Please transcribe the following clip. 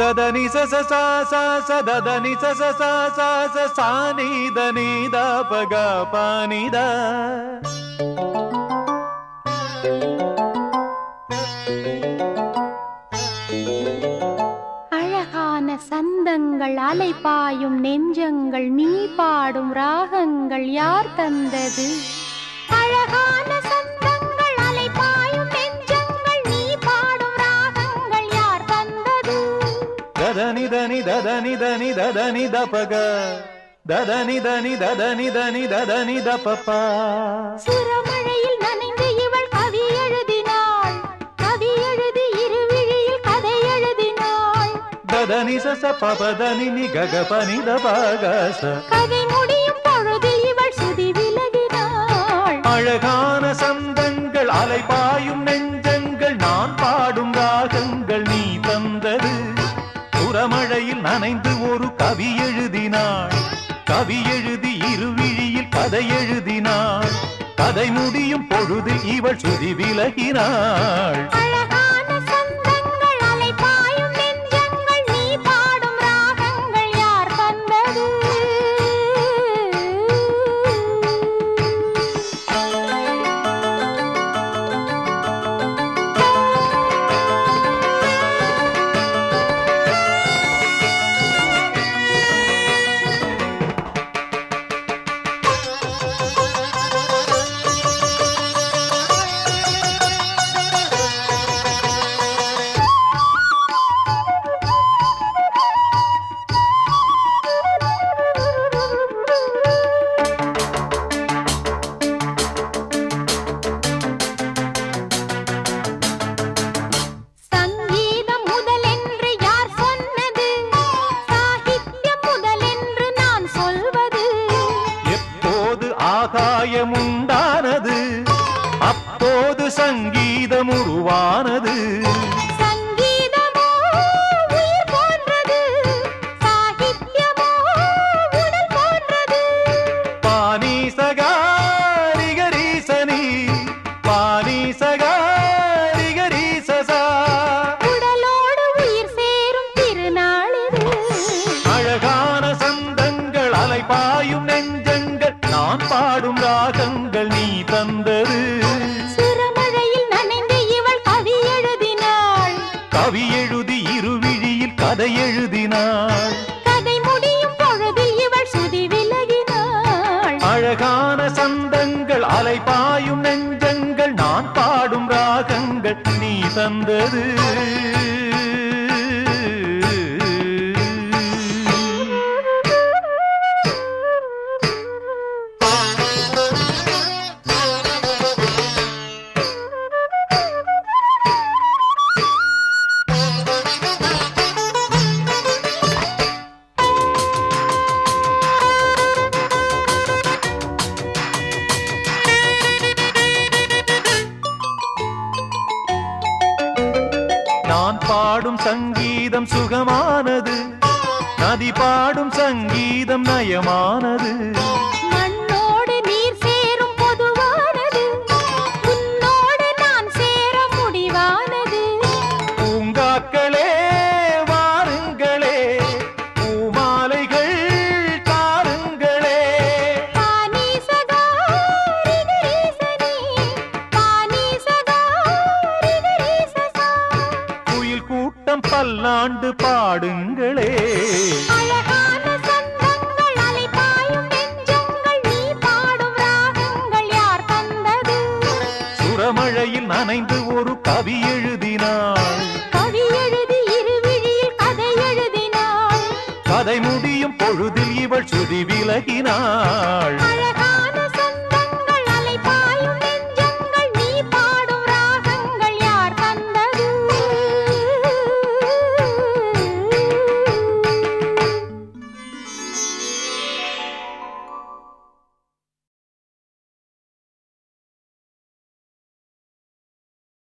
దదని స స స స స దదని స స స స స సాని దని ద పగ పాని ద அழகான சந்தங்கள் அலைபாயும் நெஞ்சங்கள் நீ பாடும் ராகங்கள் யார் தந்தது దదని దని దదని దని దదని ద పగ దదని దని దదని దని దదని ద పప சுரமழையில் நனைந்து இவள் கவி எழுதினாள் கவி எழுதி இருவிழியில் கதை எழுதினாள் దదని స స పప దని ని గగ పని ద పగ స கதை முடியும் பொழுதில் இவள் சுதி விலகினாள் அழகான சந்தங்கள் அலைபாயும் நெஞ்சங்கள் நான் பாடும் ராகங்கள் நீ தந்தது புறமழையில் நனைந்து ஒரு கவி எழுதினாள். கவி எழுதி இருவிழியில் கதை எழுதினாள். கதை முடியும் பொழுது இவள் சுதி விலகினாள் காயமுண்டானது அப்போது சங்கீதம் உருவானது. பாடும் ராகங்கள் நீ தந்தது. சிறுமழையில் நனைந்து இவள் கவி எழுதினாள். கவி எழுதி இருவிழியில் கதை எழுதினாள். கதை முடியும் பொழுதில் இவள் சுதி விலகினாள். அழகான சந்தங்கள் அலைபாயும் நெஞ்சங்கள் நான் பாடும் ராகங்கள் நீ தந்தது. பாடும் சங்கீதம் சுகமானது. நதி பாடும் சங்கீதம் நயமானது. யார் தந்தது? சுரமழையில் நனைந்து ஒரு கவி எழுதினாள். கவி எழுதி இருவிழியில் கதை எழுதினாள். கதை முடியும் பொழுதில் இவள் சுதி விலகினாள்.